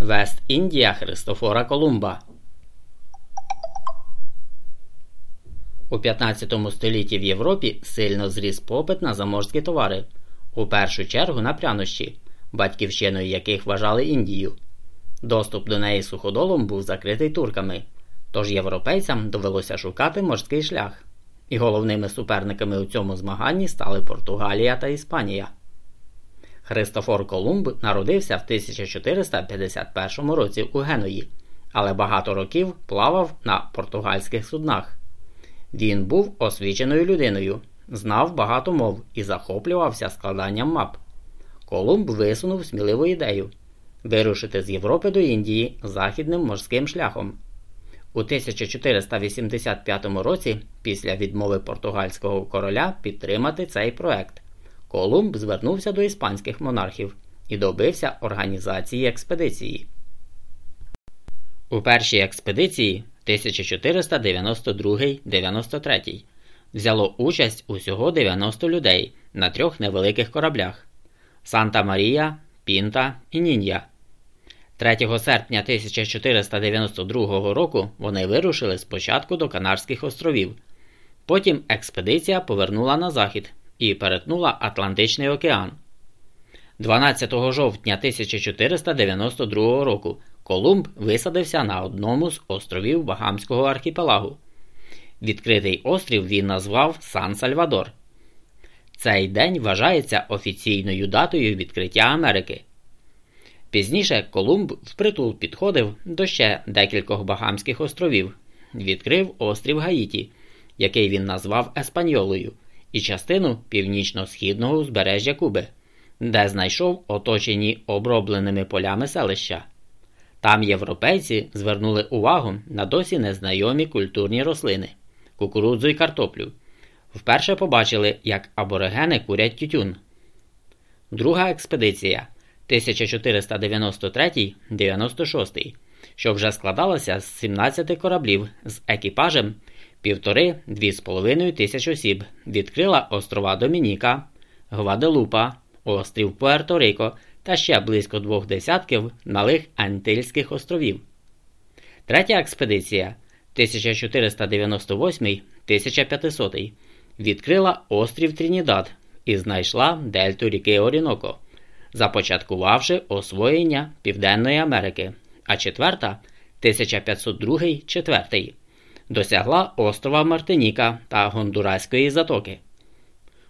Вест Індія Христофора Колумба. У 15 столітті в Європі сильно зріс попит на заморські товари, у першу чергу на прянощі, батьківщиною яких вважали Індію. Доступ до неї суходолом був закритий турками, тож європейцям довелося шукати морський шлях, і головними суперниками у цьому змаганні стали Португалія та Іспанія. Христофор Колумб народився в 1451 році у Геної, але багато років плавав на португальських суднах. Він був освіченою людиною, знав багато мов і захоплювався складанням мап. Колумб висунув сміливу ідею вирушити з Європи до Індії західним морським шляхом. У 1485 році, після відмови португальського короля підтримати цей проект. Колумб звернувся до іспанських монархів і добився організації експедиції. У першій експедиції 1492-93 взяло участь усього 90 людей на трьох невеликих кораблях Санта Марія, Пінта і Нінья. 3 серпня 1492 року вони вирушили спочатку до Канарських островів. Потім експедиція повернула на захід і перетнула Атлантичний океан. 12 жовтня 1492 року Колумб висадився на одному з островів Багамського архіпелагу. Відкритий острів він назвав Сан Сальвадор. Цей день вважається офіційною датою відкриття Америки. Пізніше Колумб впритул підходив до ще декількох Багамських островів, відкрив острів Гаїті, який він назвав Еспаньолою і частину північно-східного узбережжя Куби, де знайшов оточені обробленими полями селища. Там європейці звернули увагу на досі незнайомі культурні рослини, кукурудзу і картоплю. Вперше побачили, як аборигени курять тютюн. Друга експедиція 1493-96, що вже складалася з 17 кораблів з екіпажем півтори-дві з половиною тисяч осіб. Відкрила острова Домініка, Гваделупа, острів Пуерто-Рико та ще близько двох десятків малих Антильських островів. Третя експедиція 1498-1500 відкрила острів Трінідад і знайшла дельту ріки Оріноко, започаткувавши освоєння Південної Америки, а четверта 1502-4 досягла острова Мартиніка та Гондураської затоки.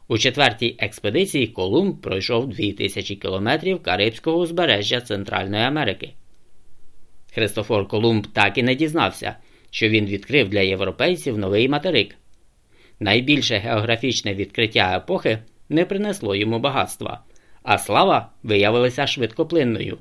У четвертій експедиції Колумб пройшов 2000 кілометрів Карибського узбережжя Центральної Америки. Христофор Колумб так і не дізнався, що він відкрив для європейців новий материк. Найбільше географічне відкриття епохи не принесло йому багатства, а слава виявилася швидкоплинною.